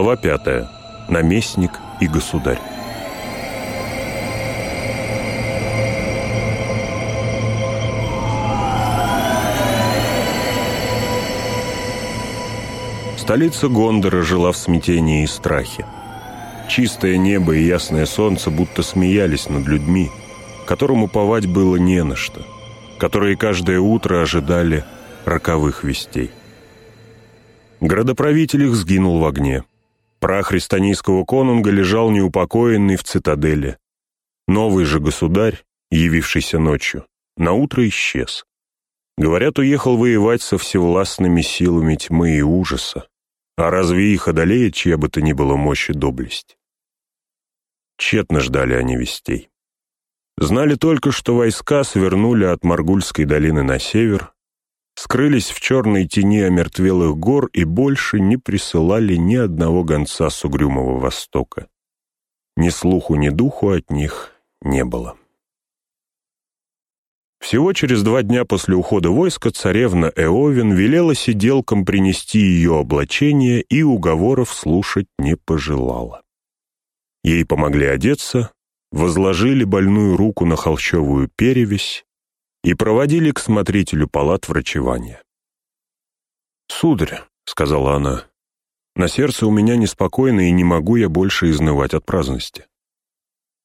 Глава пятая. Наместник и государь. Столица Гондора жила в смятении и страхе. Чистое небо и ясное солнце будто смеялись над людьми, которым уповать было не на что, которые каждое утро ожидали роковых вестей. Градоправитель их сгинул в огне. Прах христианского конунга лежал неупокоенный в цитадели. Новый же государь, явившийся ночью, наутро исчез. Говорят, уехал воевать со всевластными силами тьмы и ужаса. А разве их одолеет чья бы то ни было мощь и доблесть? Тщетно ждали они вестей. Знали только, что войска свернули от Маргульской долины на север, скрылись в черной тени омертвелых гор и больше не присылали ни одного гонца с угрюмого востока. Ни слуху, ни духу от них не было. Всего через два дня после ухода войска царевна Эовин велела сиделкам принести ее облачение и уговоров слушать не пожелала. Ей помогли одеться, возложили больную руку на холщовую перевязь, и проводили к смотрителю палат врачевания. «Сударь», — сказала она, — «на сердце у меня неспокойно, и не могу я больше изнывать от праздности».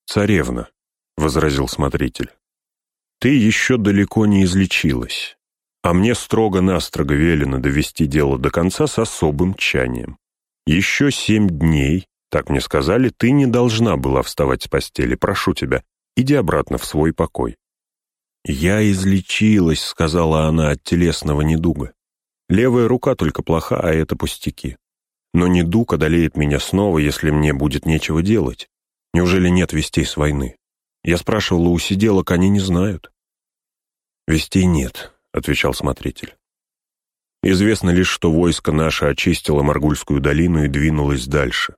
«Царевна», — возразил смотритель, — «ты еще далеко не излечилась, а мне строго-настрого велено довести дело до конца с особым тчанием. Еще семь дней, так мне сказали, ты не должна была вставать с постели, прошу тебя, иди обратно в свой покой». «Я излечилась», — сказала она от телесного недуга. «Левая рука только плоха, а это пустяки. Но недуг одолеет меня снова, если мне будет нечего делать. Неужели нет вестей с войны? Я спрашивала у сиделок, они не знают». «Вестей нет», — отвечал смотритель. Известно лишь, что войско наше очистило Маргульскую долину и двинулось дальше.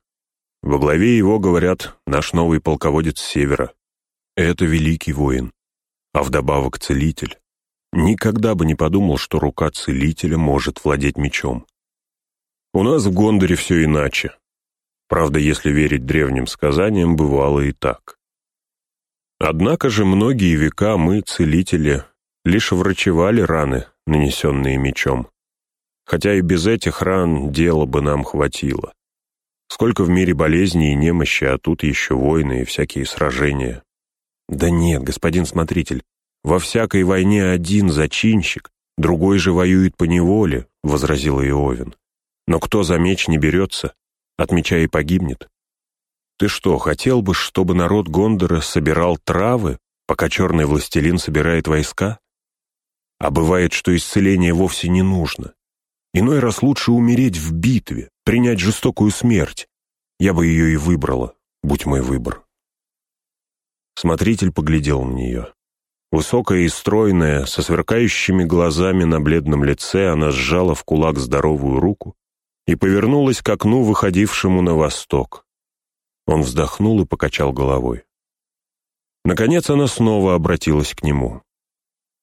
Во главе его, говорят, наш новый полководец севера. Это великий воин а вдобавок целитель. Никогда бы не подумал, что рука целителя может владеть мечом. У нас в Гондоре все иначе. Правда, если верить древним сказаниям, бывало и так. Однако же многие века мы, целители, лишь врачевали раны, нанесенные мечом. Хотя и без этих ран дела бы нам хватило. Сколько в мире болезней и немощи, а тут еще войны и всякие сражения. Да нет, господин смотритель, во всякой войне один зачинщик, другой же воюет по неволе, возразил Иовин. Но кто за меч не берется, от меча и погибнет. Ты что, хотел бы, чтобы народ Гондора собирал травы, пока черный властелин собирает войска? А бывает, что исцеление вовсе не нужно. Иной раз лучше умереть в битве, принять жестокую смерть. Я бы ее и выбрала, будь мой выбор. Смотритель поглядел на нее. Высокая и стройная, со сверкающими глазами на бледном лице, она сжала в кулак здоровую руку и повернулась к окну, выходившему на восток. Он вздохнул и покачал головой. Наконец она снова обратилась к нему.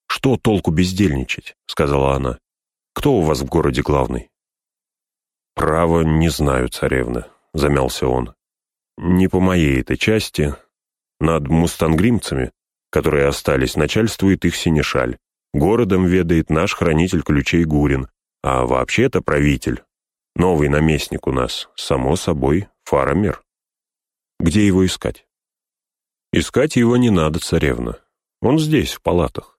«Что толку бездельничать?» — сказала она. «Кто у вас в городе главный?» «Право, не знаю, царевна», — замялся он. «Не по моей этой части, над мустангримцами, которые остались, начальствует их синешаль. Городом ведает наш хранитель ключей Гурин, а вообще-то правитель. Новый наместник у нас, само собой, Фарамир. Где его искать? Искать его не надо, царевна. Он здесь, в палатах.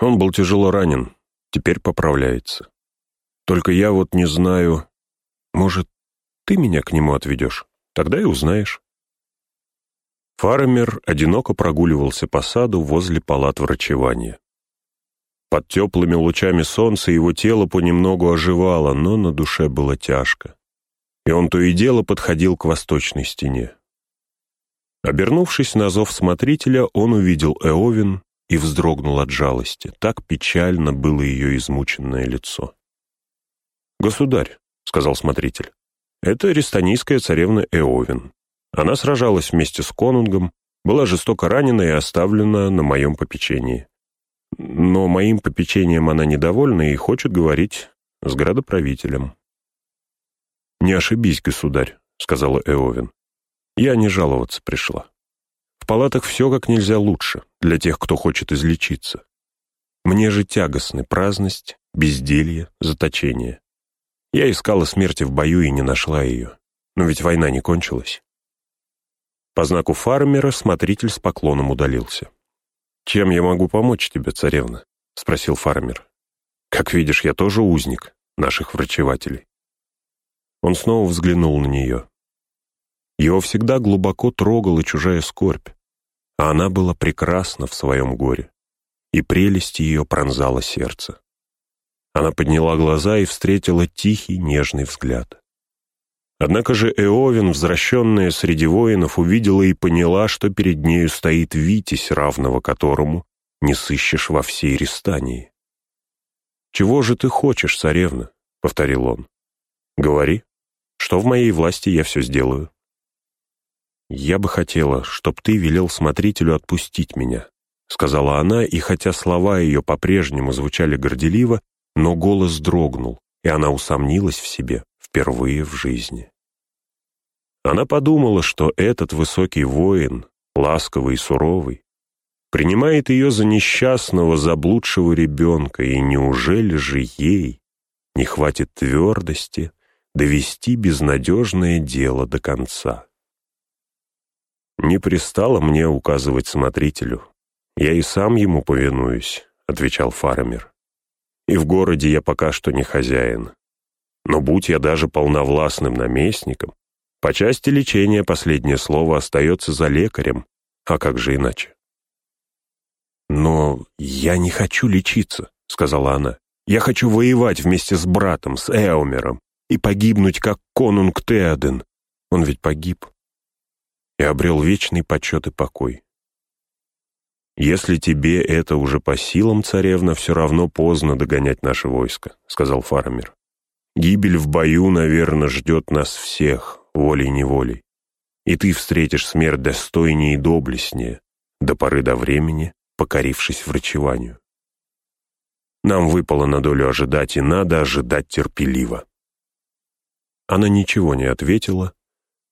Он был тяжело ранен, теперь поправляется. Только я вот не знаю... Может, ты меня к нему отведешь? Тогда и узнаешь. Фармер одиноко прогуливался по саду возле палат врачевания. Под теплыми лучами солнца его тело понемногу оживало, но на душе было тяжко. И он то и дело подходил к восточной стене. Обернувшись на зов смотрителя, он увидел Эовин и вздрогнул от жалости. Так печально было ее измученное лицо. «Государь», — сказал смотритель, — «это рестанийская царевна Эовин. Она сражалась вместе с конунгом, была жестоко ранена и оставлена на моем попечении. Но моим попечением она недовольна и хочет говорить с градоправителем. «Не ошибись, государь», — сказала Эовин. «Я не жаловаться пришла. В палатах все как нельзя лучше для тех, кто хочет излечиться. Мне же тягостны праздность, безделье, заточение. Я искала смерти в бою и не нашла ее. Но ведь война не кончилась». По знаку фармера смотритель с поклоном удалился. «Чем я могу помочь тебе, царевна?» — спросил фармер. «Как видишь, я тоже узник наших врачевателей». Он снова взглянул на нее. Его всегда глубоко трогала чужая скорбь, а она была прекрасна в своем горе, и прелесть ее пронзала сердце. Она подняла глаза и встретила тихий, нежный взгляд. Однако же Эовин, возвращенная среди воинов, увидела и поняла, что перед нею стоит Витязь, равного которому не сыщешь во всей Рестании. «Чего же ты хочешь, царевна?» — повторил он. «Говори». Что в моей власти, я все сделаю. «Я бы хотела, чтоб ты велел смотрителю отпустить меня», — сказала она, и хотя слова ее по-прежнему звучали горделиво, но голос дрогнул, и она усомнилась в себе впервые в жизни. Она подумала, что этот высокий воин, ласковый и суровый, принимает ее за несчастного, заблудшего ребенка, и неужели же ей не хватит твердости, довести безнадежное дело до конца. «Не пристало мне указывать смотрителю. Я и сам ему повинуюсь», — отвечал фармер. «И в городе я пока что не хозяин. Но будь я даже полновластным наместником, по части лечения последнее слово остается за лекарем, а как же иначе?» «Но я не хочу лечиться», — сказала она. «Я хочу воевать вместе с братом, с Эумером, и погибнуть, как конунг Теоден. Он ведь погиб и обрел вечный почет и покой. «Если тебе это уже по силам, царевна, все равно поздно догонять наше войско», — сказал фармер. «Гибель в бою, наверное, ждет нас всех, волей-неволей. И ты встретишь смерть достойнее и доблестнее, до поры до времени, покорившись врачеванию. Нам выпало на долю ожидать, и надо ожидать терпеливо». Она ничего не ответила,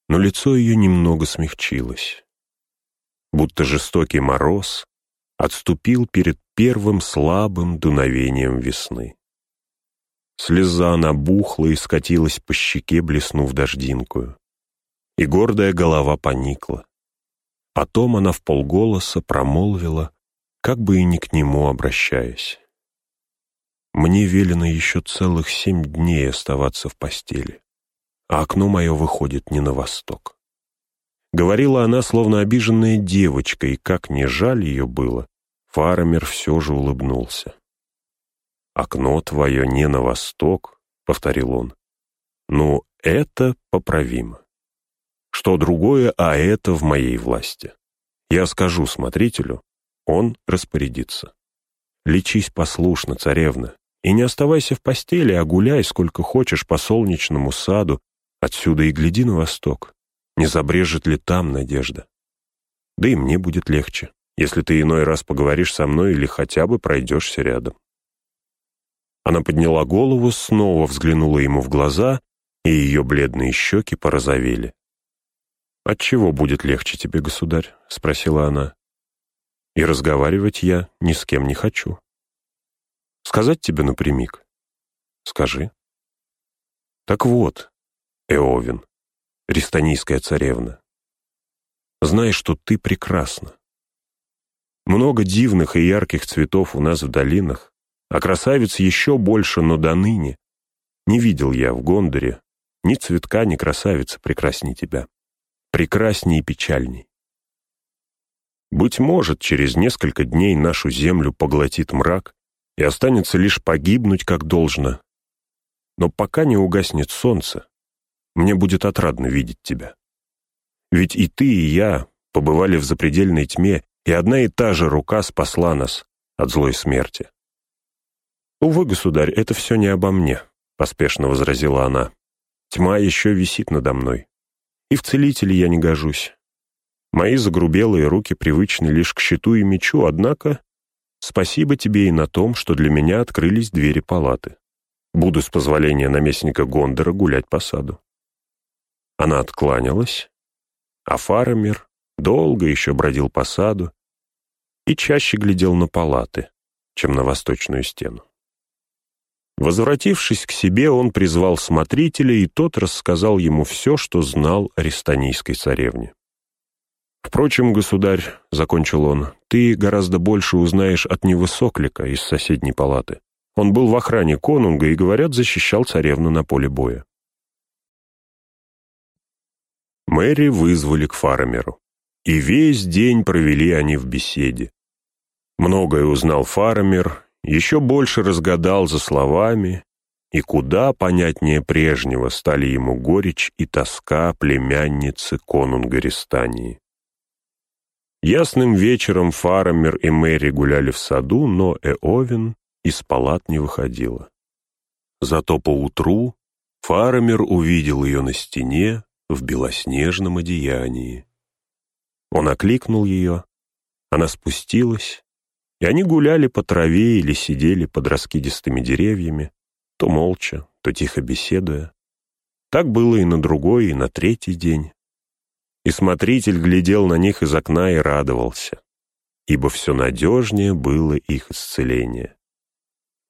но лицо ее немного смягчилось. Будто жестокий мороз отступил перед первым слабым дуновением весны. Слеза набухла и скатилась по щеке, блеснув дождинкую. И гордая голова поникла. Потом она в полголоса промолвила, как бы и не к нему обращаясь. «Мне велено еще целых семь дней оставаться в постели а окно мое выходит не на восток. Говорила она, словно обиженная девочка, и как не жаль ее было, фармер все же улыбнулся. «Окно твое не на восток», — повторил он. «Ну, это поправимо. Что другое, а это в моей власти. Я скажу смотрителю, он распорядится. Лечись послушно, царевна, и не оставайся в постели, а гуляй сколько хочешь по солнечному саду, Отсюда и гляди на восток. Не забрежет ли там надежда? Да и мне будет легче, если ты иной раз поговоришь со мной или хотя бы пройдешься рядом. Она подняла голову, снова взглянула ему в глаза, и ее бледные щеки порозовели. «Отчего будет легче тебе, государь?» — спросила она. «И разговаривать я ни с кем не хочу. Сказать тебе напрямик?» «Скажи». «Так вот, Эовин, Ристанийская царевна. Знай, что ты прекрасна. Много дивных и ярких цветов у нас в долинах, а красавиц еще больше, но до ныне. Не видел я в Гондоре ни цветка, ни красавицы прекрасней тебя. Прекрасней и печальней. Быть может, через несколько дней нашу землю поглотит мрак, и останется лишь погибнуть, как должно. Но пока не угаснет солнце, мне будет отрадно видеть тебя. Ведь и ты, и я побывали в запредельной тьме, и одна и та же рука спасла нас от злой смерти. «Увы, государь, это все не обо мне», — поспешно возразила она. «Тьма еще висит надо мной. И в целители я не гожусь. Мои загрубелые руки привычны лишь к щиту и мечу, однако спасибо тебе и на том, что для меня открылись двери палаты. Буду с позволения наместника Гондора гулять по саду. Она откланялась, а Фарамир долго еще бродил по саду и чаще глядел на палаты, чем на восточную стену. Возвратившись к себе, он призвал смотрителя, и тот рассказал ему все, что знал о рестанийской царевне. «Впрочем, государь», — закончил он, — «ты гораздо больше узнаешь от невысоклика из соседней палаты. Он был в охране конунга и, говорят, защищал царевну на поле боя». Мэри вызвали к Фарамеру, и весь день провели они в беседе. Многое узнал Фарамер, еще больше разгадал за словами, и куда понятнее прежнего стали ему горечь и тоска племянницы конунга Рестании. Ясным вечером Фарамер и Мэри гуляли в саду, но Эовен из палат не выходила. Зато поутру Фарамер увидел ее на стене в белоснежном одеянии. Он окликнул ее, она спустилась, и они гуляли по траве или сидели под раскидистыми деревьями, то молча, то тихо беседуя. Так было и на другой, и на третий день. И смотритель глядел на них из окна и радовался, ибо все надежнее было их исцеление.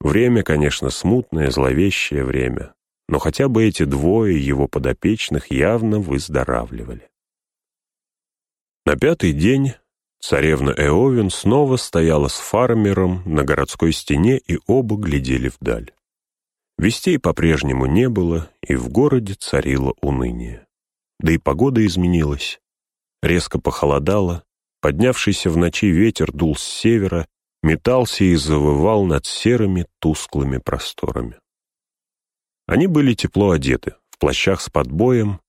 Время, конечно, смутное, зловещее время, но хотя бы эти двое его подопечных явно выздоравливали. На пятый день Царевна Эовин снова стояла с фармером на городской стене, и оба глядели вдаль. Вестей по-прежнему не было, и в городе царило уныние. Да и погода изменилась. Резко похолодало, поднявшийся в ночи ветер дул с севера, метался и завывал над серыми тусклыми просторами. Они были тепло одеты, в плащах с подбоем,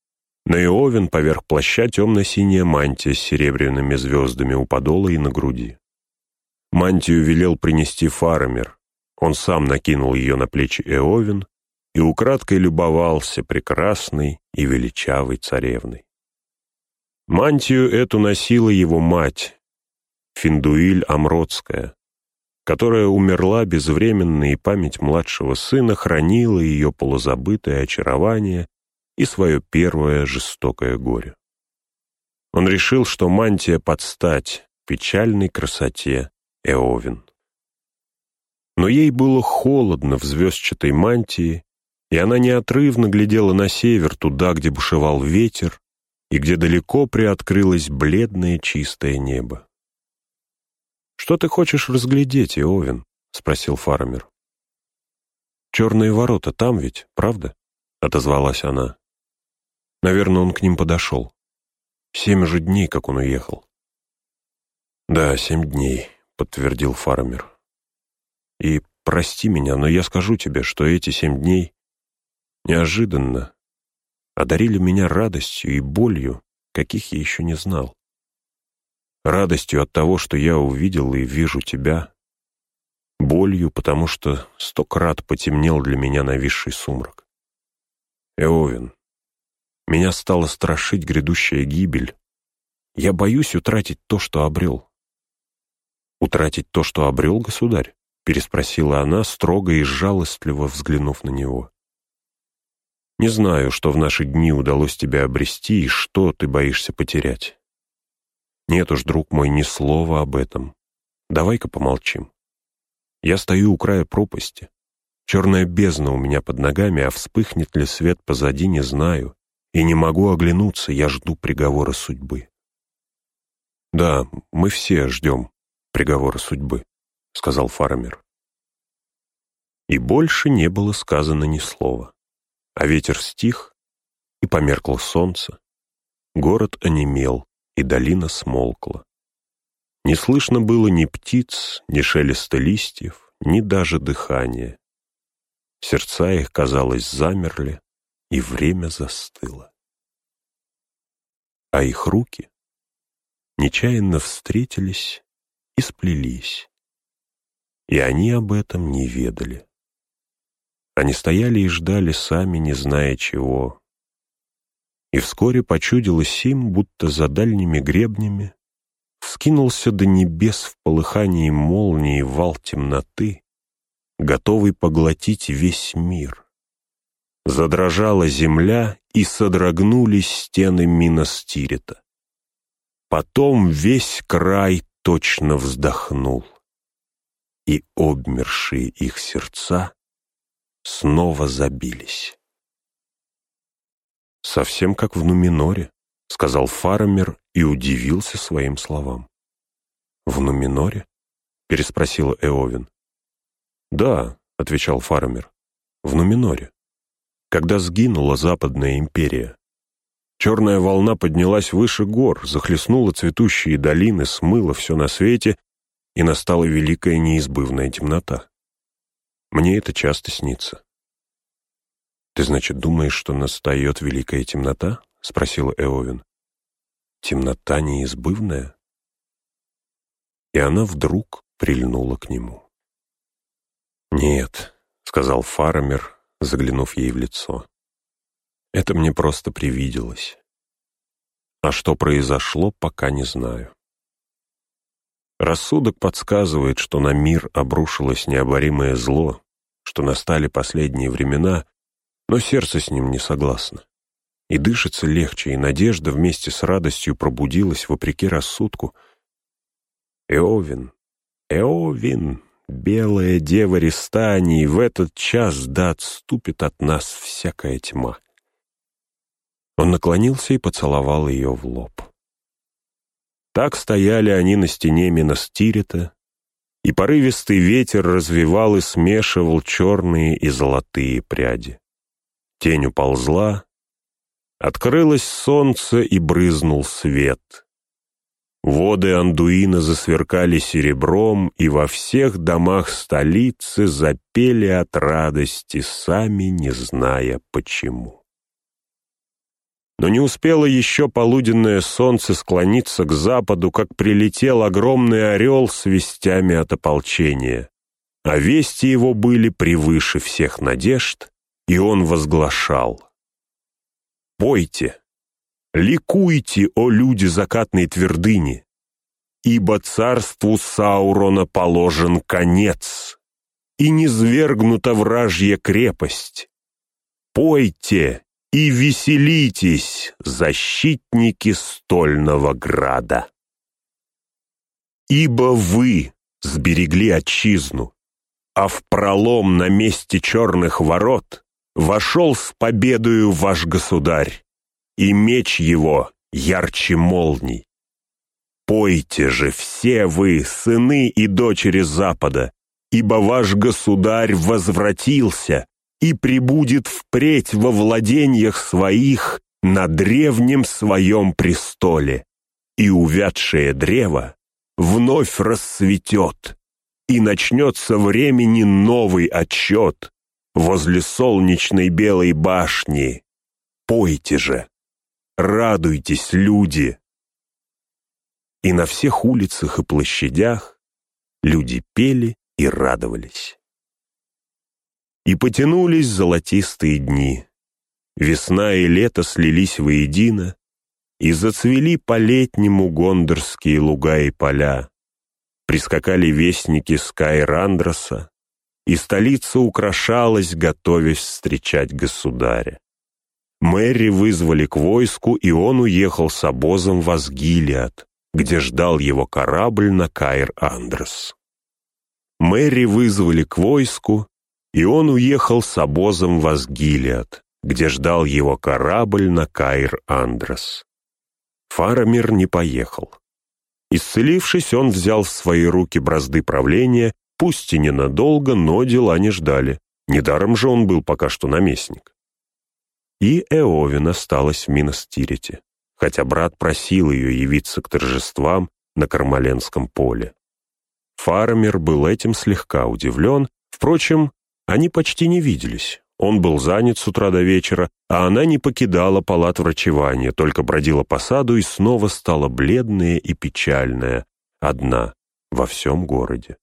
на Иовен поверх плаща темно-синяя мантия с серебряными звездами у подола и на груди. Мантию велел принести Фарамер. Он сам накинул ее на плечи Эовен и украдкой любовался прекрасной и величавой царевной. Мантию эту носила его мать, Финдуиль Амродская, которая умерла безвременно, и память младшего сына хранила ее полузабытое очарование и свое первое жестокое горе. Он решил, что мантия подстать печальной красоте Эовин. Но ей было холодно в звездчатой мантии, и она неотрывно глядела на север, туда, где бушевал ветер, и где далеко приоткрылось бледное чистое небо. «Что ты хочешь разглядеть, Иовин?» — спросил фармер. «Черные ворота там ведь, правда?» — отозвалась она. Наверное, он к ним подошел. Семь же дней, как он уехал. «Да, семь дней», — подтвердил фармер. «И прости меня, но я скажу тебе, что эти семь дней неожиданно одарили меня радостью и болью, каких я еще не знал. Радостью от того, что я увидел и вижу тебя, болью, потому что сто крат потемнел для меня нависший сумрак. Эовин, меня стала страшить грядущая гибель. Я боюсь утратить то, что обрел. «Утратить то, что обрел, государь?» — переспросила она, строго и жалостливо взглянув на него. «Не знаю, что в наши дни удалось тебе обрести и что ты боишься потерять. Нет уж, друг мой, ни слова об этом. Давай-ка помолчим. Я стою у края пропасти. Черная бездна у меня под ногами, а вспыхнет ли свет позади, не знаю и не могу оглянуться, я жду приговора судьбы. «Да, мы все ждем приговора судьбы», — сказал фармер. И больше не было сказано ни слова, а ветер стих, и померкло солнце, город онемел, и долина смолкла. Не слышно было ни птиц, ни шелеста листьев, ни даже дыхания. Сердца их, казалось, замерли, и время застыло. А их руки нечаянно встретились и сплелись, и они об этом не ведали. Они стояли и ждали сами, не зная чего. И вскоре почудилось им, будто за дальними гребнями вскинулся до небес в полыхании молнии вал темноты, готовый поглотить весь мир. Задрожала земля, и содрогнулись стены Миностирита. Потом весь край точно вздохнул, и обмершие их сердца снова забились. «Совсем как в Нуминоре», — сказал Фарамер и удивился своим словам. «В Нуминоре?» — переспросила Эовин. «Да», — отвечал Фарамер, — «в Нуминоре, когда сгинула Западная империя. Черная волна поднялась выше гор, захлестнула цветущие долины, смыла все на свете, и настала великая неизбывная темнота. Мне это часто снится. «Ты, значит, думаешь, что настает великая темнота?» — спросила Эовин. «Темнота неизбывная?» И она вдруг прильнула к нему. «Нет», — сказал Фарамер, заглянув ей в лицо. «Это мне просто привиделось. А что произошло, пока не знаю». Рассудок подсказывает, что на мир обрушилось необоримое зло, что настали последние времена, но сердце с ним не согласно. И дышится легче, и надежда вместе с радостью пробудилась вопреки рассудку. Эовин, Эовин, белая дева Ристании, в этот час да отступит от нас всякая тьма. Он наклонился и поцеловал ее в лоб. Так стояли они на стене Минастирита, и порывистый ветер развивал и смешивал черные и золотые пряди. Тень уползла, открылось солнце и брызнул свет. Воды Андуина засверкали серебром, и во всех домах столицы запели от радости, сами не зная почему. Но не успело еще полуденное солнце склониться к западу, как прилетел огромный орел с вестями от ополчения, а вести его были превыше всех надежд, и он возглашал. «Пойте, ликуйте, о люди закатной твердыни, ибо царству Саурона положен конец, и низвергнута вражья крепость. Пойте и веселитесь, защитники стольного града. Ибо вы сберегли отчизну, а в пролом на месте черных ворот Вошел с победою ваш государь, и меч его ярче молний. Пойте же все вы, сыны и дочери Запада, ибо ваш государь возвратился и прибудет впредь во владениях своих на древнем своем престоле, и увядшее древо вновь расцветет, и начнется времени новый отчет, возле солнечной белой башни. Пойте же, радуйтесь, люди!» И на всех улицах и площадях люди пели и радовались. И потянулись золотистые дни. Весна и лето слились воедино, и зацвели по-летнему гондорские луга и поля. Прискакали вестники Скайрандроса, и столица украшалась, готовясь встречать государя. Мэри вызвали к войску, и он уехал с обозом в Асгилиад, где ждал его корабль на Каир-Андрес. Мэри вызвали к войску, и он уехал с обозом в Асгилиад, где ждал его корабль на Каир-Андрес. Фарамир не поехал. Исцелившись, он взял в свои руки бразды правления Пусть и ненадолго, но дела не ждали. Недаром же он был пока что наместник. И Эовин осталась в Миностирите, хотя брат просил ее явиться к торжествам на Кармаленском поле. Фармер был этим слегка удивлен, впрочем, они почти не виделись. Он был занят с утра до вечера, а она не покидала палат врачевания, только бродила по саду и снова стала бледная и печальная, одна во всем городе.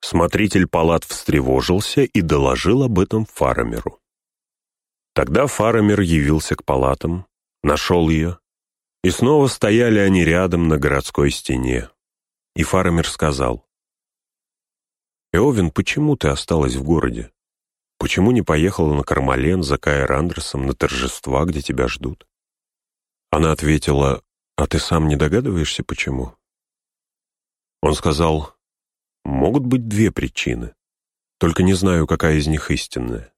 Смотритель палат встревожился и доложил об этом Фарамеру. Тогда Фарамер явился к палатам, нашел ее, и снова стояли они рядом на городской стене. И Фарамер сказал, «Эовин, почему ты осталась в городе? Почему не поехала на Кармален за Каэр Андерсом на торжества, где тебя ждут? Она ответила, а ты сам не догадываешься, почему? Он сказал, могут быть две причины, только не знаю, какая из них истинная.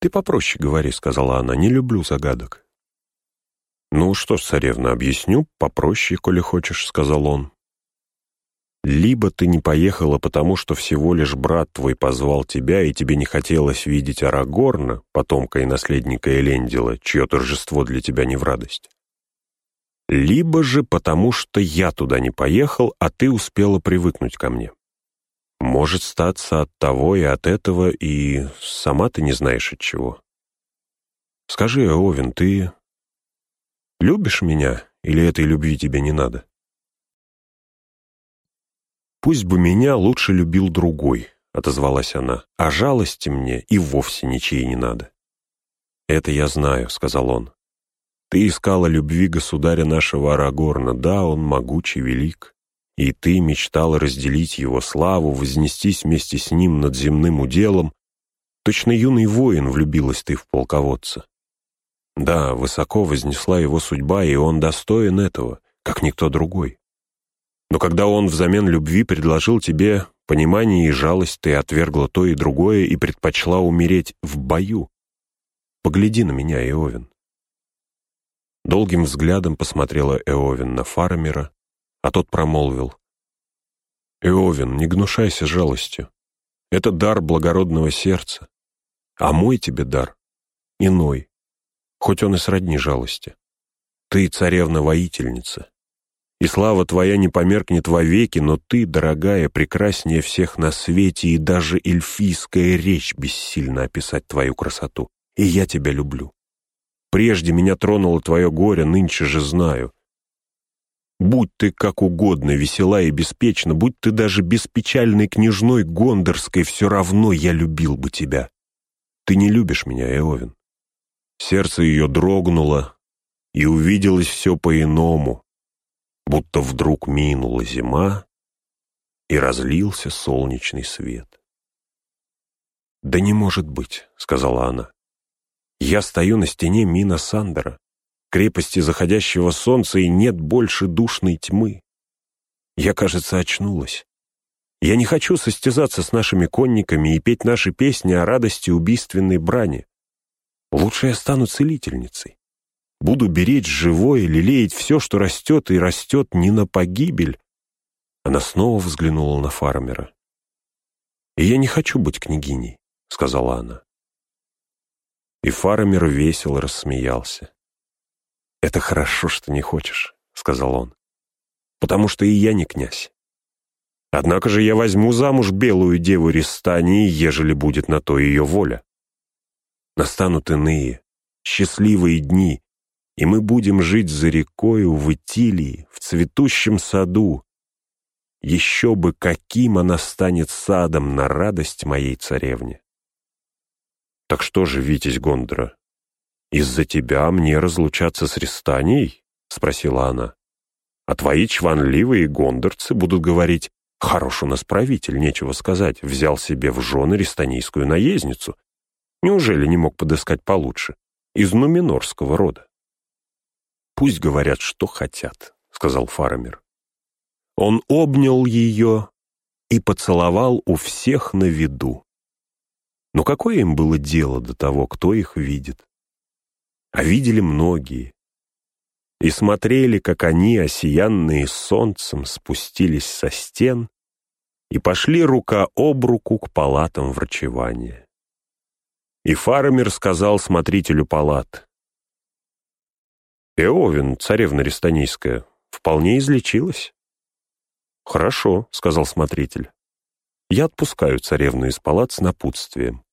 «Ты попроще говори», — сказала она, — «не люблю загадок». «Ну что ж, царевна, объясню попроще, коли хочешь», — сказал он. «Либо ты не поехала, потому что всего лишь брат твой позвал тебя, и тебе не хотелось видеть Арагорна, потомка и наследника Элендила, чье торжество для тебя не в радость. Либо же потому что я туда не поехал, а ты успела привыкнуть ко мне. Может статься от того и от этого, и сама ты не знаешь от чего. Скажи, Овен, ты любишь меня, или этой любви тебе не надо? Пусть бы меня лучше любил другой, отозвалась она, а жалости мне и вовсе ничьей не надо. Это я знаю, сказал он. Ты искала любви государя нашего Арагорна, да, он могучий, велик. И ты мечтала разделить его славу, вознестись вместе с ним над земным уделом. Точно юный воин влюбилась ты в полководца. Да, высоко вознесла его судьба, и он достоин этого, как никто другой. Но когда он взамен любви предложил тебе понимание и жалость, ты отвергла то и другое и предпочла умереть в бою. Погляди на меня, Эовин. Долгим взглядом посмотрела Эовин на фармера, а тот промолвил. «Иовин, не гнушайся жалостью. Это дар благородного сердца. А мой тебе дар иной, хоть он и сродни жалости. Ты царевна-воительница, и слава твоя не померкнет вовеки, но ты, дорогая, прекраснее всех на свете, и даже эльфийская речь бессильно описать твою красоту. И я тебя люблю. Прежде меня тронуло твое горе, нынче же знаю. Будь ты как угодно, весела и беспечна, будь ты даже беспечальной княжной Гондорской, все равно я любил бы тебя. Ты не любишь меня, Эовин. Сердце ее дрогнуло, и увиделось все по-иному, будто вдруг минула зима, и разлился солнечный свет. «Да не может быть», — сказала она. «Я стою на стене Мина Сандера крепости заходящего солнца и нет больше душной тьмы. Я, кажется, очнулась. Я не хочу состязаться с нашими конниками и петь наши песни о радости убийственной брани. Лучше я стану целительницей. Буду беречь живое, лелеять все, что растет и растет не на погибель. Она снова взглянула на фармера. «И я не хочу быть княгиней», — сказала она. И фармер весело рассмеялся. «Это хорошо, что не хочешь», — сказал он. «Потому что и я не князь. Однако же я возьму замуж белую деву Ристании, ежели будет на то ее воля. Настанут иные, счастливые дни, и мы будем жить за рекою в Итилии, в цветущем саду. Еще бы каким она станет садом на радость моей царевне. Так что же, Витязь Гондора, «Из-за тебя мне разлучаться с Рестанией?» — спросила она. «А твои чванливые гондорцы будут говорить, хорош у нас правитель, нечего сказать, взял себе в жены рестанийскую наездницу. Неужели не мог подыскать получше? Из нуминорского рода?» «Пусть говорят, что хотят», — сказал Фарамир. Он обнял ее и поцеловал у всех на виду. Но какое им было дело до того, кто их видит? А видели многие. И смотрели, как они, осиянные солнцем, спустились со стен и пошли рука об руку к палатам врачевания. И фармер сказал смотрителю палат, «Эовин, царевна Рестанийская, вполне излечилась». «Хорошо», — сказал смотритель. «Я отпускаю царевну из палат с напутствием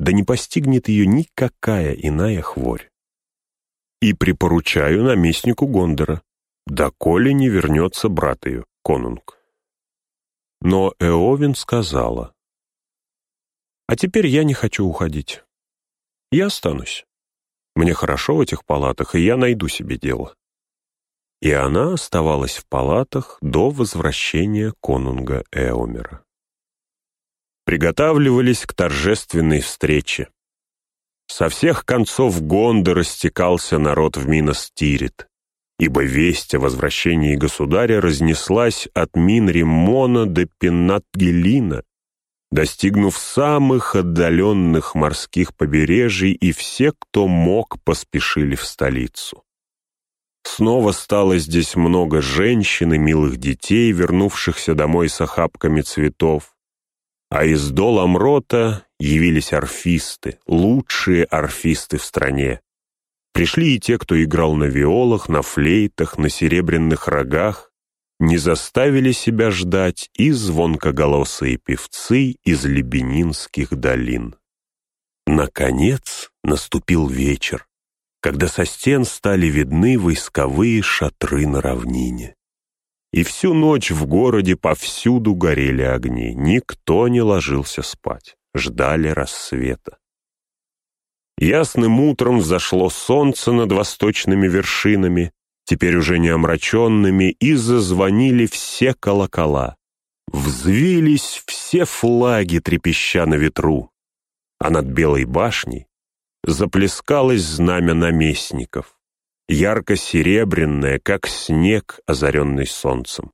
да не постигнет ее никакая иная хворь. И припоручаю наместнику Гондора, доколе не вернется брат ее, конунг. Но Эовин сказала, «А теперь я не хочу уходить. Я останусь. Мне хорошо в этих палатах, и я найду себе дело». И она оставалась в палатах до возвращения конунга Эомера. Приготавливались к торжественной встрече. Со всех концов Гонда растекался народ в Минос-Тирит, ибо весть о возвращении государя разнеслась от Мин-Риммона до Пеннат-Гелина, достигнув самых отдаленных морских побережий, и все, кто мог, поспешили в столицу. Снова стало здесь много женщин и милых детей, вернувшихся домой с охапками цветов, а из дола Мрота явились орфисты, лучшие орфисты в стране. Пришли и те, кто играл на виолах, на флейтах, на серебряных рогах, не заставили себя ждать и звонкоголосые певцы из лебенинских долин. Наконец наступил вечер, когда со стен стали видны войсковые шатры на равнине. И всю ночь в городе повсюду горели огни, никто не ложился спать, ждали рассвета. Ясным утром взошло солнце над восточными вершинами, теперь уже не омраченными, и зазвонили все колокола. Взвились все флаги, трепеща на ветру, а над Белой башней заплескалось знамя наместников ярко-серебряное, как снег, озаренный солнцем.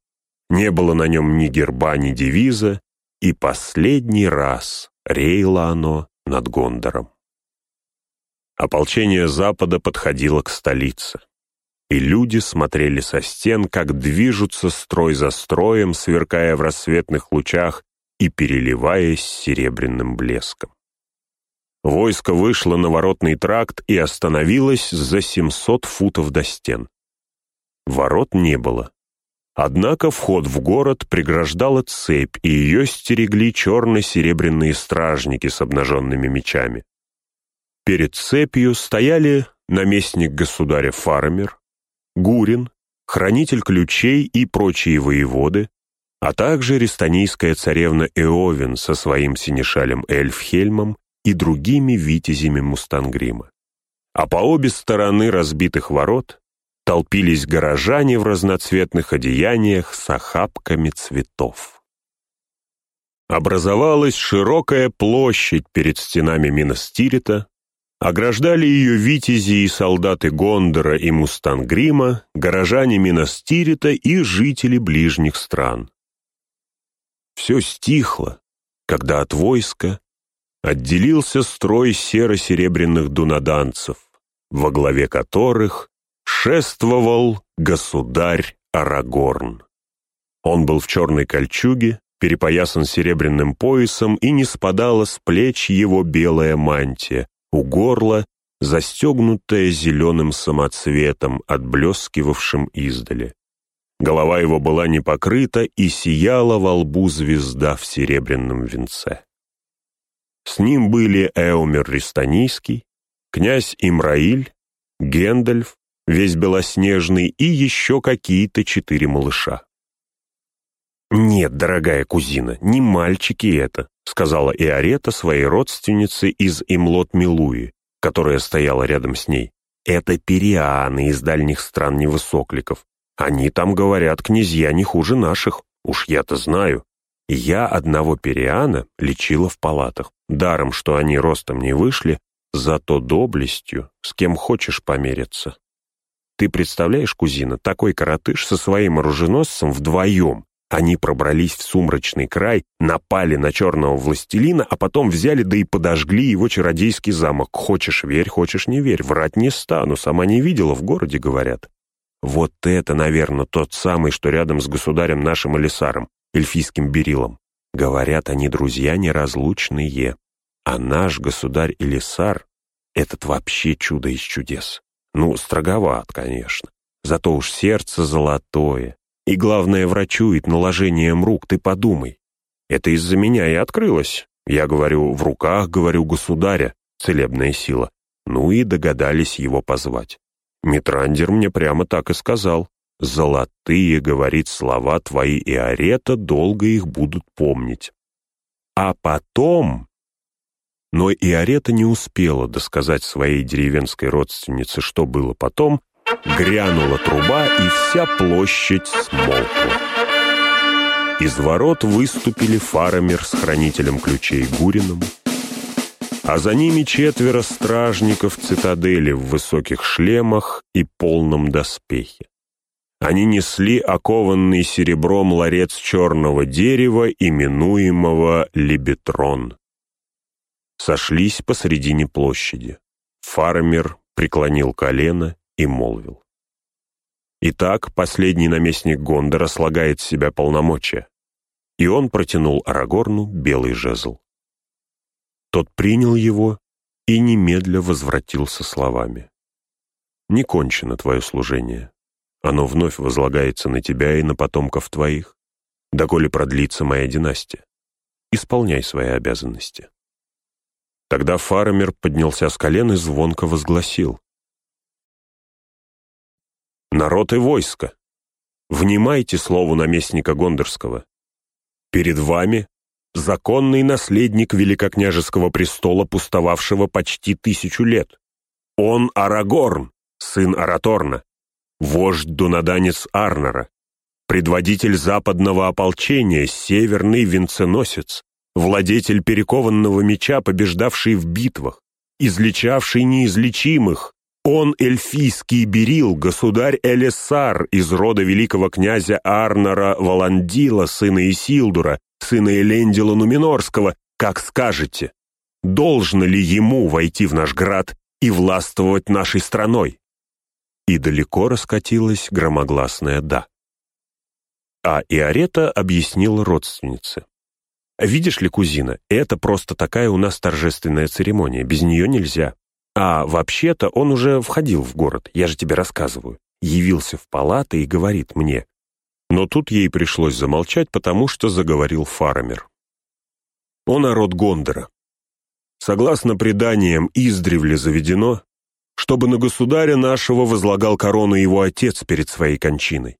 Не было на нем ни герба, ни девиза, и последний раз реяло оно над Гондором. Ополчение Запада подходило к столице, и люди смотрели со стен, как движутся строй за строем, сверкая в рассветных лучах и переливаясь серебряным блеском. Войско вышло на воротный тракт и остановилось за 700 футов до стен. Ворот не было. Однако вход в город преграждала цепь, и ее стерегли черно-серебряные стражники с обнаженными мечами. Перед цепью стояли наместник государя Фармер, Гурин, хранитель ключей и прочие воеводы, а также рестонийская царевна Эовин со своим синешалем Эльфхельмом и другими витязями Мустангрима. А по обе стороны разбитых ворот толпились горожане в разноцветных одеяниях с охапками цветов. Образовалась широкая площадь перед стенами Миностирита, ограждали ее витязи и солдаты Гондора и Мустангрима, горожане Миностирита и жители ближних стран. Все стихло, когда от войска отделился строй серо-серебряных дунаданцев, во главе которых шествовал государь Арагорн. Он был в черной кольчуге, перепоясан серебряным поясом, и не спадала с плеч его белая мантия, у горла застегнутая зеленым самоцветом, отблескивавшим издали. Голова его была не покрыта, и сияла во лбу звезда в серебряном венце. С ним были Эумер Ристанийский, князь Имраиль, Гендальф, весь белоснежный и еще какие-то четыре малыша. «Нет, дорогая кузина, не мальчики это», сказала Иорета своей родственнице из Имлот-Милуи, которая стояла рядом с ней. «Это перианы из дальних стран невысокликов. Они там, говорят, князья не хуже наших. Уж я-то знаю. Я одного периана лечила в палатах. Даром, что они ростом не вышли, зато доблестью, с кем хочешь помериться. Ты представляешь, кузина, такой коротыш со своим оруженосцем вдвоем. Они пробрались в сумрачный край, напали на черного властелина, а потом взяли да и подожгли его чародейский замок. Хочешь верь, хочешь не верь, врать не стану, сама не видела, в городе говорят. Вот это, наверное, тот самый, что рядом с государем нашим Элисаром эльфийским берилом. Говорят, они друзья неразлучные. А наш государь Элисар — этот вообще чудо из чудес. Ну, строговат, конечно. Зато уж сердце золотое. И главное, врачует наложением рук, ты подумай. Это из-за меня и открылось. Я говорю, в руках, говорю, государя, целебная сила. Ну и догадались его позвать. Митрандер мне прямо так и сказал. Золотые, говорит, слова твои и арета долго их будут помнить. А потом... Но и арета не успела досказать своей деревенской родственнице, что было потом, грянула труба, и вся площадь смолкла. Из ворот выступили Фарамир с хранителем ключей Гурином, а за ними четверо стражников цитадели в высоких шлемах и полном доспехе. Они несли окованный серебром ларец черного дерева, именуемого Лебетрон. Сошлись посредине площади. Фармер преклонил колено и молвил. Итак, последний наместник Гондора слагает с себя полномочия. И он протянул Арагорну белый жезл. Тот принял его и немедля возвратился словами. «Не кончено твое служение. Оно вновь возлагается на тебя и на потомков твоих, доколе продлится моя династия. Исполняй свои обязанности». Тогда фармер поднялся с колен и звонко возгласил. «Народ и войско! Внимайте слову наместника Гондорского. Перед вами законный наследник великокняжеского престола, пустовавшего почти тысячу лет. Он Арагорн, сын Араторна, вождь дунаданец Арнора, предводитель западного ополчения, северный венценосец, владетель перекованного меча, побеждавший в битвах, излечавший неизлечимых. Он эльфийский берил, государь Элессар из рода великого князя Арнора Валандила, сына Исилдура, сына Элендила Нуминорского, как скажете, должно ли ему войти в наш град и властвовать нашей страной? И далеко раскатилась громогласная «да». А Иорета объяснила родственнице. «Видишь ли, кузина, это просто такая у нас торжественная церемония, без нее нельзя. А вообще-то он уже входил в город, я же тебе рассказываю. Явился в палаты и говорит мне, но тут ей пришлось замолчать, потому что заговорил Фарамер. «О народ Гондора! Согласно преданиям, издревле заведено, чтобы на государя нашего возлагал корону его отец перед своей кончиной.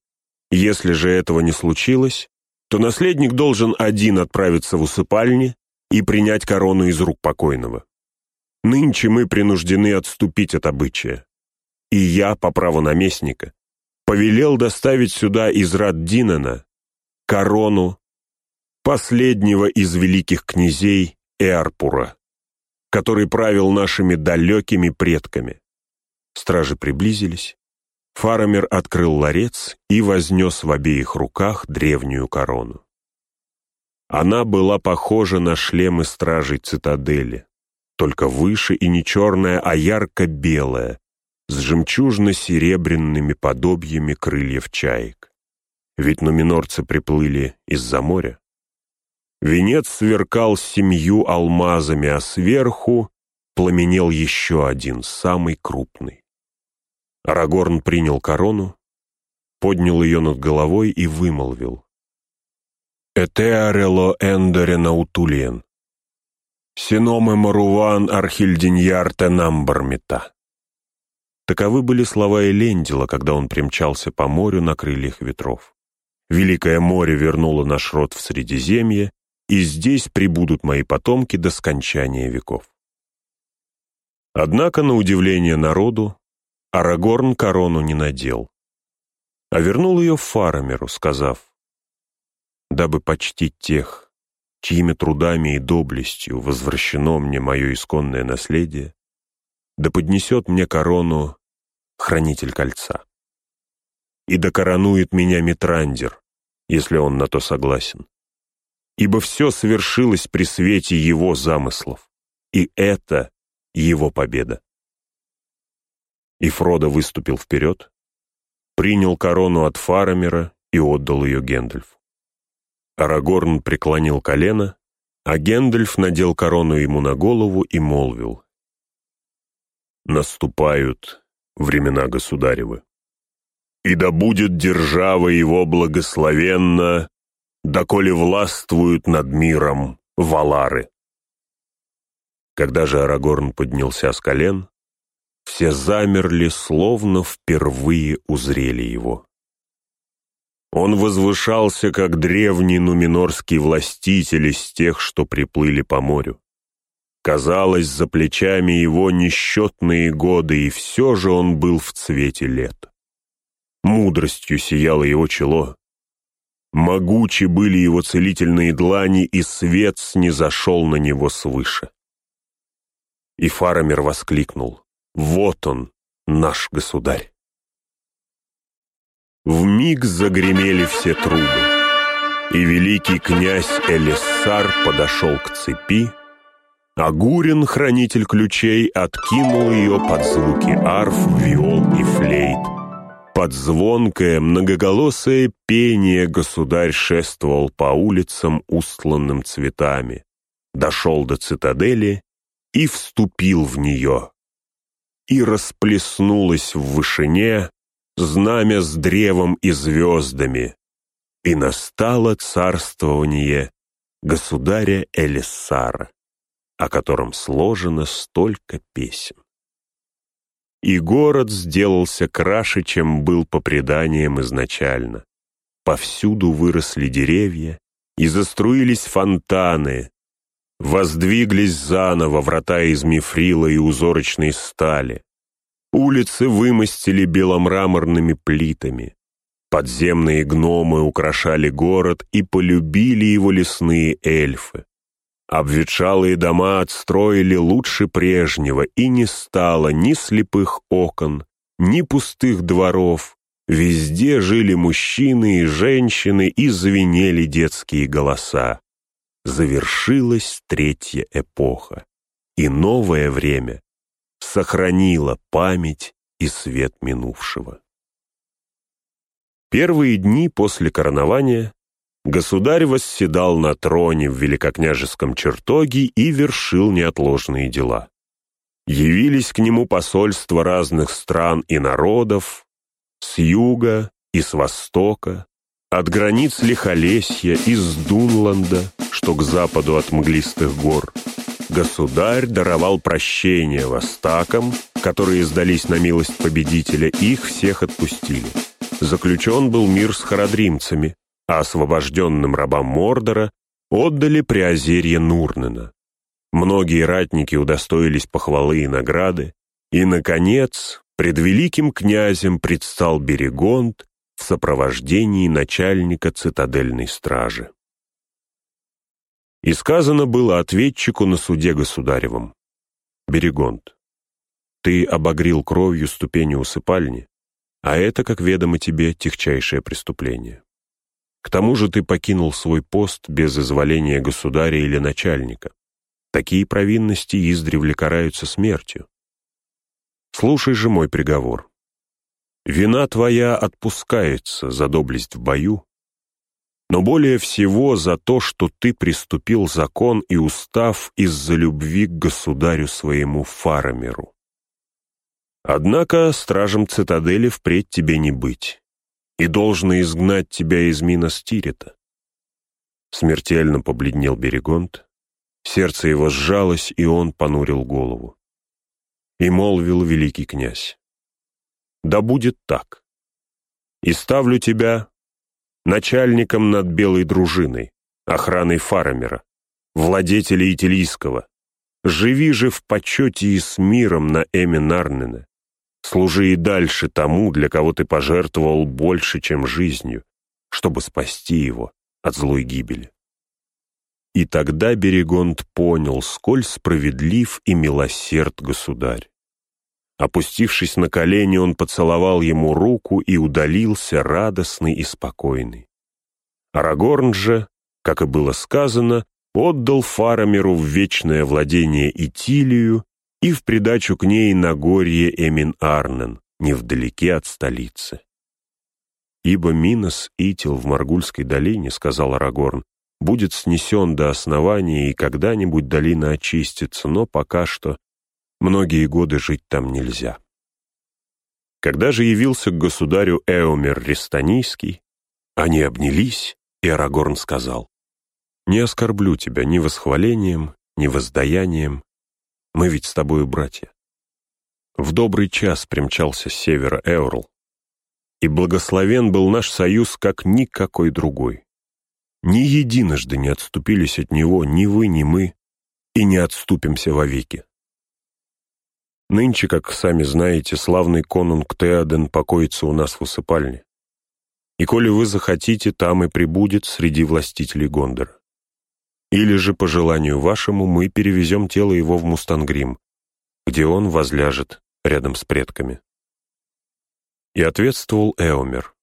Если же этого не случилось, то наследник должен один отправиться в усыпальни и принять корону из рук покойного. Нынче мы принуждены отступить от обычая. И я, по праву наместника, повелел доставить сюда из Раддинена корону последнего из великих князей Эарпура, который правил нашими далекими предками. Стражи приблизились. Фарамер открыл ларец и вознес в обеих руках древнюю корону. Она была похожа на шлемы стражей цитадели, только выше и не черная, а ярко-белая, с жемчужно-серебряными подобьями крыльев чаек. Ведь нуминорцы приплыли из-за моря. Венец сверкал семью алмазами, а сверху пламенел еще один, самый крупный. Арагорн принял корону, поднял ее над головой и вымолвил. «Этеарело эндоре наутулиен, синоме маруван архильдиньяр тенамбармита». Таковы были слова Элендила, когда он примчался по морю на крыльях ветров. Великое море вернуло наш род в Средиземье, и здесь прибудут мои потомки до скончания веков. Однако, на удивление народу, Арагорн корону не надел, а вернул ее Фарамеру, сказав, «Дабы почтить тех, чьими трудами и доблестью возвращено мне мое исконное наследие, да поднесет мне корону хранитель кольца. И да коронует меня Митрандер, если он на то согласен. Ибо все совершилось при свете его замыслов, и это его победа. И Фродо выступил вперед, принял корону от Фарамера и отдал ее Гендальфу. Арагорн преклонил колено, а Гендальф надел корону ему на голову и молвил, наступают времена государевы. И да будет держава его благословенна, доколе властвуют над миром валары. Когда же Арагорн поднялся с колен, все замерли, словно впервые узрели его. Он возвышался, как древний нуминорский властитель из тех, что приплыли по морю. Казалось, за плечами его несчетные годы, и все же он был в цвете лет. Мудростью сияло его чело. Могучи были его целительные длани, и свет снизошел на него свыше. И Фарамир воскликнул. «Вот он, наш государь!» В миг загремели все трубы, и великий князь Элиссар подошел к цепи, а Гурин, хранитель ключей, откинул ее под звуки арф, виол и флейт. Под звонкое, многоголосое пение государь шествовал по улицам, устланным цветами, дошел до цитадели и вступил в нее. И расплеснулось в вышине знамя с древом и звездами, и настало царствование государя Элиссара, о котором сложено столько песен. И город сделался краше, чем был по преданиям изначально. Повсюду выросли деревья, и заструились фонтаны, воздвиглись заново врата из мифрила и узорочной стали, Улицы вымостили беломраморными плитами. Подземные гномы украшали город и полюбили его лесные эльфы. Обветшалые дома отстроили лучше прежнего, и не стало ни слепых окон, ни пустых дворов. Везде жили мужчины и женщины, и звенели детские голоса. Завершилась третья эпоха, и новое время сохранила память и свет минувшего. Первые дни после коронования государь восседал на троне в великокняжеском чертоге и вершил неотложные дела. Явились к нему посольства разных стран и народов, с юга и с востока, от границ Лихолесья, из Дунланда, что к западу от мглистых гор, Государь даровал прощение востакам, которые сдались на милость победителя, их всех отпустили. Заключен был мир с харадримцами, а освобожденным рабам Мордора отдали приозерье Нурнена. Многие ратники удостоились похвалы и награды, и, наконец, пред великим князем предстал Берегонт в сопровождении начальника цитадельной стражи. И сказано было ответчику на суде государевом. Берегонт, ты обогрил кровью ступени усыпальни, а это, как ведомо тебе, техчайшее преступление. К тому же ты покинул свой пост без изволения государя или начальника. Такие провинности издревле караются смертью. Слушай же мой приговор. Вина твоя отпускается за доблесть в бою, но более всего за то, что ты приступил закон и устав из-за любви к государю своему Фарамеру. Однако стражем цитадели впредь тебе не быть, и должно изгнать тебя из Минос Тирита. Смертельно побледнел Берегонт, сердце его сжалось, и он понурил голову. И молвил великий князь, «Да будет так, и ставлю тебя начальником над белой дружиной, охраной Фарамера, владетеля Итилийского. Живи же в почете и с миром на Эми Нарнена. Служи и дальше тому, для кого ты пожертвовал больше, чем жизнью, чтобы спасти его от злой гибели. И тогда Берегонт понял, сколь справедлив и милосерд государь. Опустившись на колени, он поцеловал ему руку и удалился радостный и спокойный. Арагорн же, как и было сказано, отдал Фарамеру в вечное владение Итилию и в придачу к ней Нагорье Эмин-Арнен, невдалеке от столицы. «Ибо Минос Итил в Маргульской долине, — сказал Арагорн, — будет снесен до основания, и когда-нибудь долина очистится, но пока что Многие годы жить там нельзя. Когда же явился к государю Эомер Рестанийский, они обнялись, и Арагорн сказал, «Не оскорблю тебя ни восхвалением, ни воздаянием. Мы ведь с тобою братья». В добрый час примчался с севера Эорл, и благословен был наш союз, как никакой другой. Ни единожды не отступились от него ни вы, ни мы, и не отступимся вовеки. Нынче, как сами знаете, славный конунг Теоден покоится у нас в усыпальне. И коли вы захотите, там и прибудет среди властителей Гондора. Или же, по желанию вашему, мы перевезем тело его в Мустангрим, где он возляжет рядом с предками. И ответствовал Эомер.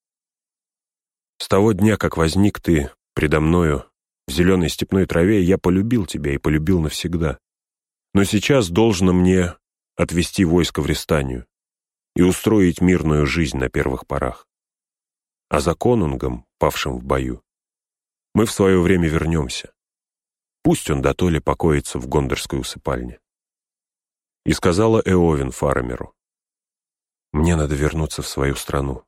«С того дня, как возник ты предо мною в зеленой степной траве, я полюбил тебя и полюбил навсегда. Но сейчас должно мне отвести войско в Рестанию и устроить мирную жизнь на первых порах. А за конунгом, павшим в бою, мы в свое время вернемся. Пусть он дотоле покоится в гондорской усыпальне. И сказала Эовин фармеру, «Мне надо вернуться в свою страну,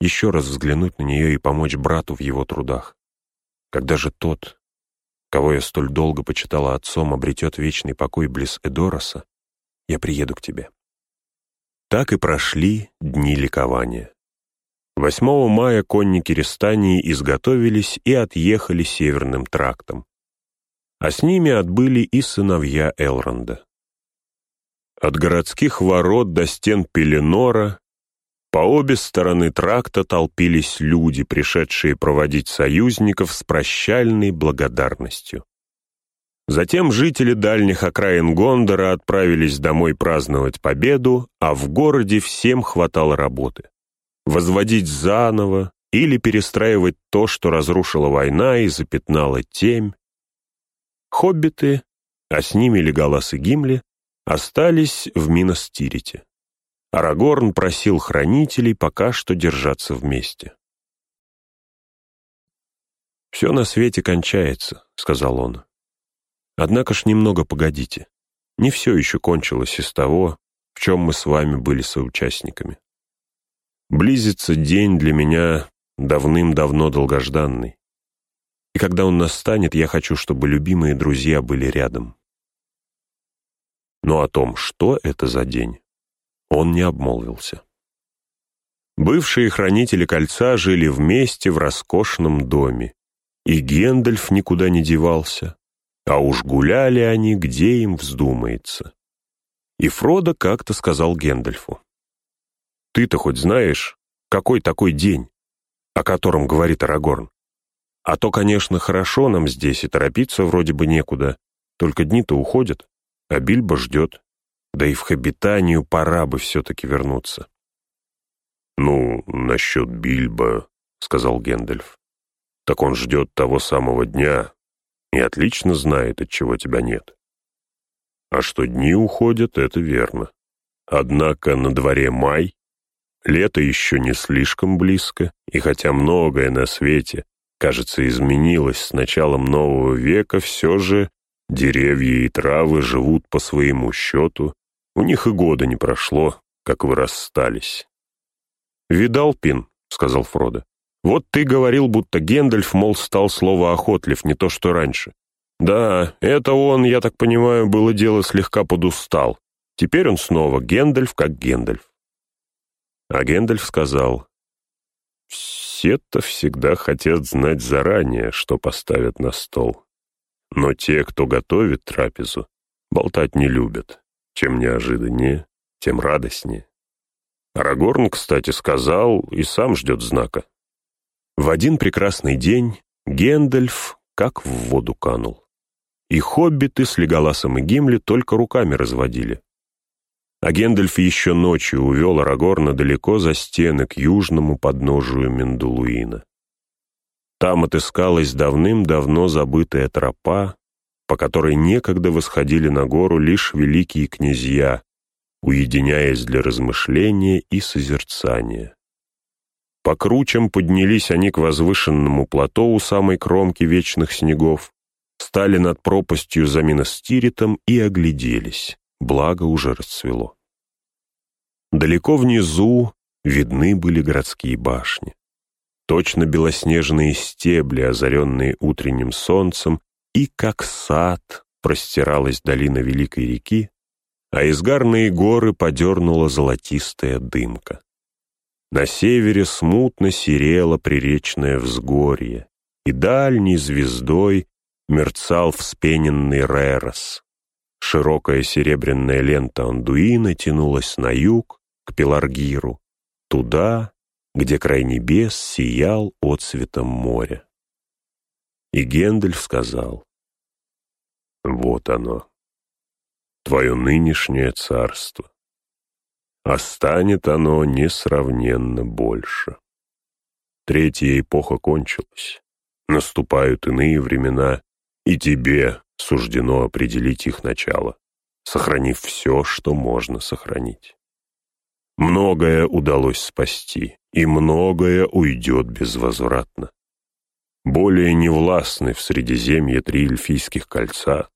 еще раз взглянуть на нее и помочь брату в его трудах. Когда же тот, кого я столь долго почитала отцом, обретет вечный покой близ Эдороса, я приеду к тебе». Так и прошли дни ликования. 8 мая конники Рестании изготовились и отъехали северным трактом. А с ними отбыли и сыновья Элронда. От городских ворот до стен Пеленора по обе стороны тракта толпились люди, пришедшие проводить союзников с прощальной благодарностью. Затем жители дальних окраин Гондора отправились домой праздновать победу, а в городе всем хватало работы. Возводить заново или перестраивать то, что разрушила война и запятнала темь. Хоббиты, а с ними Леголас и Гимли, остались в Миностирите. Арагорн просил хранителей пока что держаться вместе. «Все на свете кончается», — сказал он. Однако ж немного погодите. Не все еще кончилось из того, в чем мы с вами были соучастниками. Близится день для меня давным-давно долгожданный. И когда он настанет, я хочу, чтобы любимые друзья были рядом. Но о том, что это за день, он не обмолвился. Бывшие хранители кольца жили вместе в роскошном доме, и Гендальф никуда не девался, а уж гуляли они, где им вздумается. И Фродо как-то сказал Гендальфу. «Ты-то хоть знаешь, какой такой день, о котором говорит Арагорн? А то, конечно, хорошо нам здесь, и торопиться вроде бы некуда, только дни-то уходят, а Бильбо ждет. Да и в Хабитанию пора бы все-таки вернуться». «Ну, насчет Бильбо», — сказал Гендальф, — «так он ждет того самого дня, и отлично знает, от чего тебя нет. А что дни уходят, это верно. Однако на дворе май, лето еще не слишком близко, и хотя многое на свете, кажется, изменилось с началом нового века, все же деревья и травы живут по своему счету, у них и года не прошло, как вы расстались. «Видал, Пин?» — сказал Фродо. Вот ты говорил, будто Гендальф, мол, стал слово охотлив, не то что раньше. Да, это он, я так понимаю, было дело слегка подустал. Теперь он снова Гендальф как Гендальф. А Гендальф сказал, «Все-то всегда хотят знать заранее, что поставят на стол. Но те, кто готовит трапезу, болтать не любят. Чем неожиданнее, тем радостнее. Арагорн, кстати, сказал и сам ждет знака. В один прекрасный день Гендальф как в воду канул. И хоббиты с Леголасом и Гимли только руками разводили. А Гендальф еще ночью увел Арагорна далеко за стены к южному подножию Мендулуина. Там отыскалась давным-давно забытая тропа, по которой некогда восходили на гору лишь великие князья, уединяясь для размышления и созерцания. По кручам поднялись они к возвышенному плато у самой кромки вечных снегов, стали над пропастью за Миностиритом и огляделись, благо уже расцвело. Далеко внизу видны были городские башни. Точно белоснежные стебли, озаренные утренним солнцем, и как сад простиралась долина Великой реки, а изгарные горы подернула золотистая дымка. На севере смутно серело приречное взгорье, и дальней звездой мерцал вспененный Рерос. Широкая серебряная лента Андуина тянулась на юг, к Пеларгиру, туда, где край небес сиял отцветом моря. И Гендальф сказал, «Вот оно, твое нынешнее царство. А станет оно несравненно больше. Третья эпоха кончилась, наступают иные времена, и тебе суждено определить их начало, сохранив все, что можно сохранить. Многое удалось спасти, и многое уйдет безвозвратно. Более невластны в Средиземье три эльфийских кольца.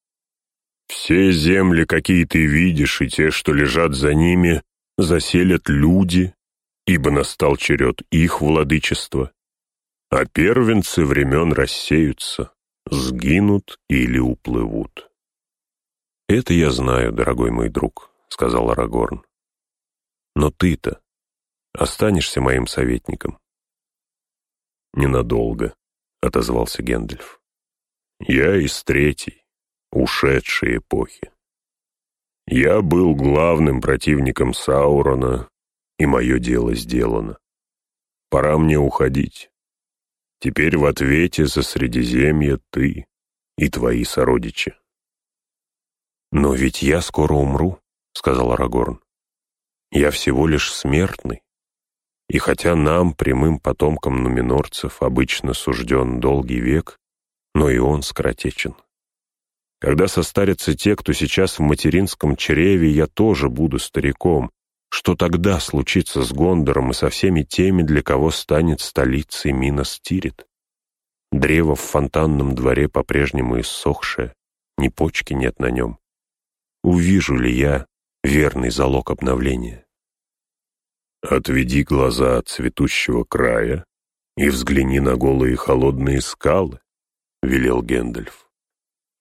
Все земли, какие ты видишь, и те, что лежат за ними, заселят люди, ибо настал черед их владычества. А первенцы времен рассеются, сгинут или уплывут. «Это я знаю, дорогой мой друг», — сказал Арагорн. «Но ты-то останешься моим советником?» «Ненадолго», — отозвался Гендальф. «Я из третьей, ушедшей эпохи. Я был главным противником Саурона, и мое дело сделано. Пора мне уходить. Теперь в ответе за Средиземье ты и твои сородичи. «Но ведь я скоро умру», — сказал Арагорн. «Я всего лишь смертный. И хотя нам, прямым потомкам нуминорцев, обычно сужден долгий век, но и он скоротечен. Когда состарятся те, кто сейчас в материнском чреве, я тоже буду стариком. Что тогда случится с Гондором и со всеми теми, для кого станет столицей Минос Тирит? Древо в фонтанном дворе по-прежнему иссохшее, ни почки нет на нем. Увижу ли я верный залог обновления? Отведи глаза от цветущего края и взгляни на голые холодные скалы, — велел Гендальф.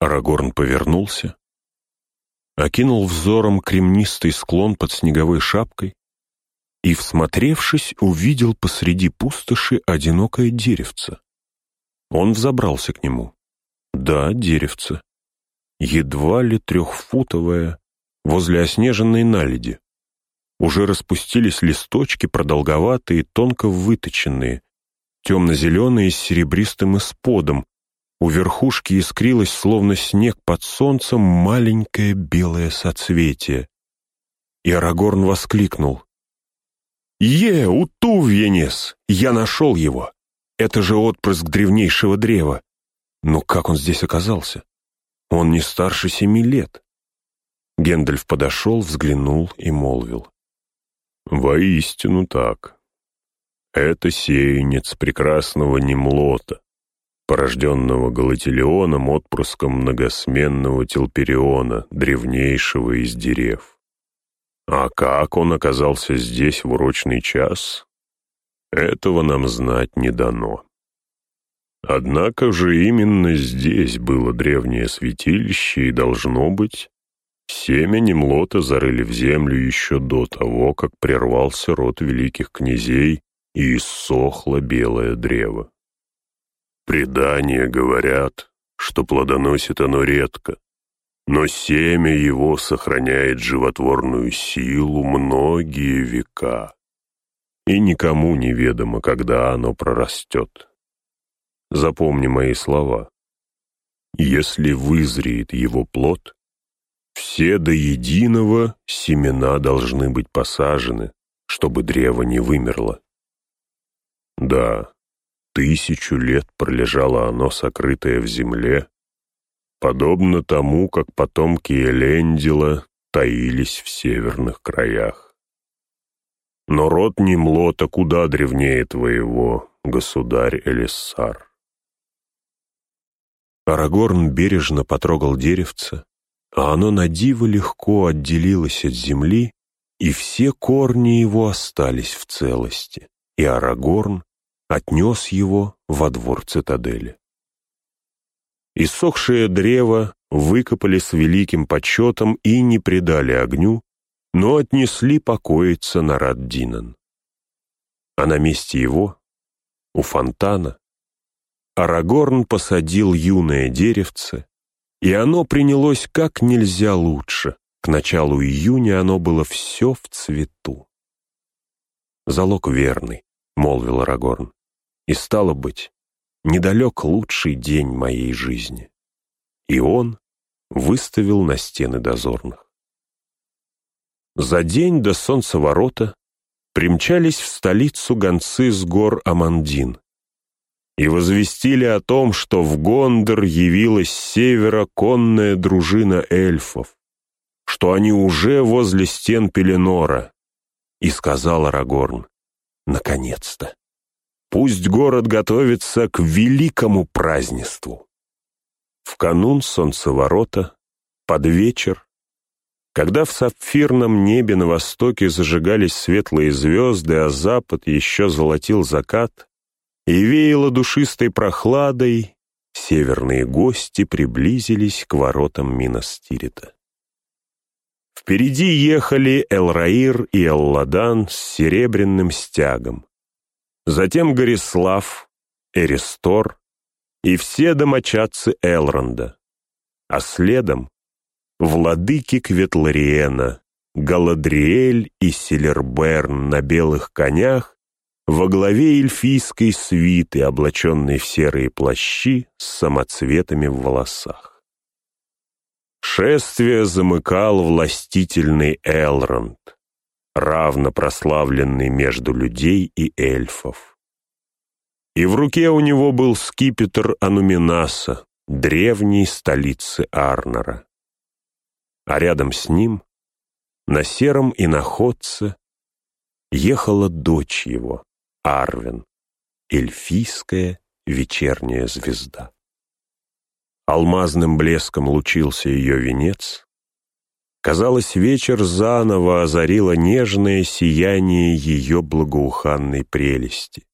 Арагорн повернулся, окинул взором кремнистый склон под снеговой шапкой и, всмотревшись, увидел посреди пустоши одинокое деревце. Он взобрался к нему. Да, деревце. Едва ли трехфутовое, возле оснеженной наледи. Уже распустились листочки, продолговатые, тонко выточенные, темно-зеленые с серебристым исподом. У верхушки искрилось, словно снег под солнцем, маленькое белое соцветие. И Арагорн воскликнул. «Е, Утувьенес! Я нашел его! Это же отпрыск древнейшего древа. Но как он здесь оказался? Он не старше семи лет. Гендальф подошел, взглянул и молвил. «Воистину так. Это сеянец прекрасного Немлота, порожденного Галатилеоном отпрыском многосменного Телпериона, древнейшего из дерев. А как он оказался здесь в урочный час, этого нам знать не дано. Однако же именно здесь было древнее святилище, и, должно быть, семя Немлота зарыли в землю еще до того, как прервался род великих князей и иссохло белое древо. Предания говорят, что плодоносит оно редко, но семя его сохраняет животворную силу многие века и никому неведомо, когда оно прорастет. Запомни мои слова. Если вызреет его плод, все до единого семена должны быть посажены, чтобы древо не вымерло. Да, тысячу лет пролежало оно сокрытое в земле, подобно тому, как потомки Элендила таились в северных краях. Но род Немлота куда древнее твоего, государь Элиссар. Арагорн бережно потрогал деревце, а оно на диво легко отделилось от земли, и все корни его остались в целости, и Арагорн отнес его во двор цитадели. Иссохшее древо выкопали с великим почетом и не предали огню, но отнесли покоиться на Раддинан. А на месте его, у фонтана, Арагорн посадил юное деревце, и оно принялось как нельзя лучше. К началу июня оно было все в цвету. Залог верный, — молвил Арагорн. «И стало быть, недалек лучший день моей жизни». И он выставил на стены дозорных. За день до солнцеворота примчались в столицу гонцы с гор Амандин и возвестили о том, что в Гондор явилась с севера конная дружина эльфов, что они уже возле стен Пеленора. И сказал Арагорн, наконец-то, пусть город готовится к великому празднеству. В канун солнцеворота, под вечер, когда в сапфирном небе на востоке зажигались светлые звезды, а запад еще золотил закат, и веяло душистой прохладой, северные гости приблизились к воротам Минастирита. Впереди ехали Элраир и Элладан с серебряным стягом. Затем Горислав, Эристор и все домочадцы Элронда. А следом владыки Кветлариена, Галадриэль и Селерберн на белых конях во главе эльфийской свиты, облаченной в серые плащи с самоцветами в волосах. Шествие замыкал властительный Элронд, равно прославленный между людей и эльфов. И в руке у него был скипетр Ануминаса, древней столицы Арнора. А рядом с ним, на сером иноходце, ехала дочь его, Арвин, эльфийская вечерняя звезда. Алмазным блеском лучился ее венец. Казалось, вечер заново озарило нежное сияние ее благоуханной прелести.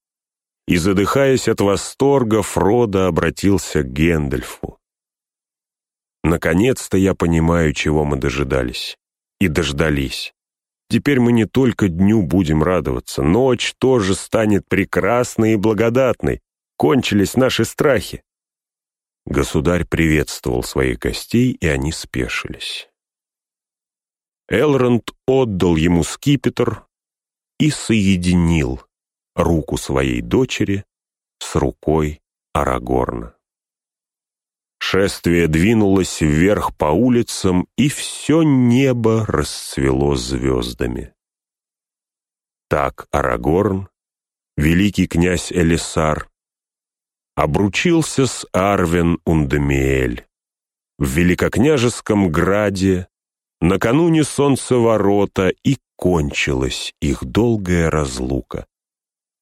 И, задыхаясь от восторга, Фродо обратился к Гендальфу. «Наконец-то я понимаю, чего мы дожидались. И дождались. Теперь мы не только дню будем радоваться, ночь тоже станет прекрасной и благодатной. Кончились наши страхи. Государь приветствовал своих гостей, и они спешились. Элронд отдал ему скипетр и соединил руку своей дочери с рукой Арагорна. Шествие двинулось вверх по улицам, и все небо расцвело звездами. Так Арагорн, великий князь Элисар, обручился с Арвен Ундамиэль в Великокняжеском граде накануне солнцеворота и кончилась их долгая разлука,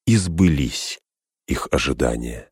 и сбылись их ожидания.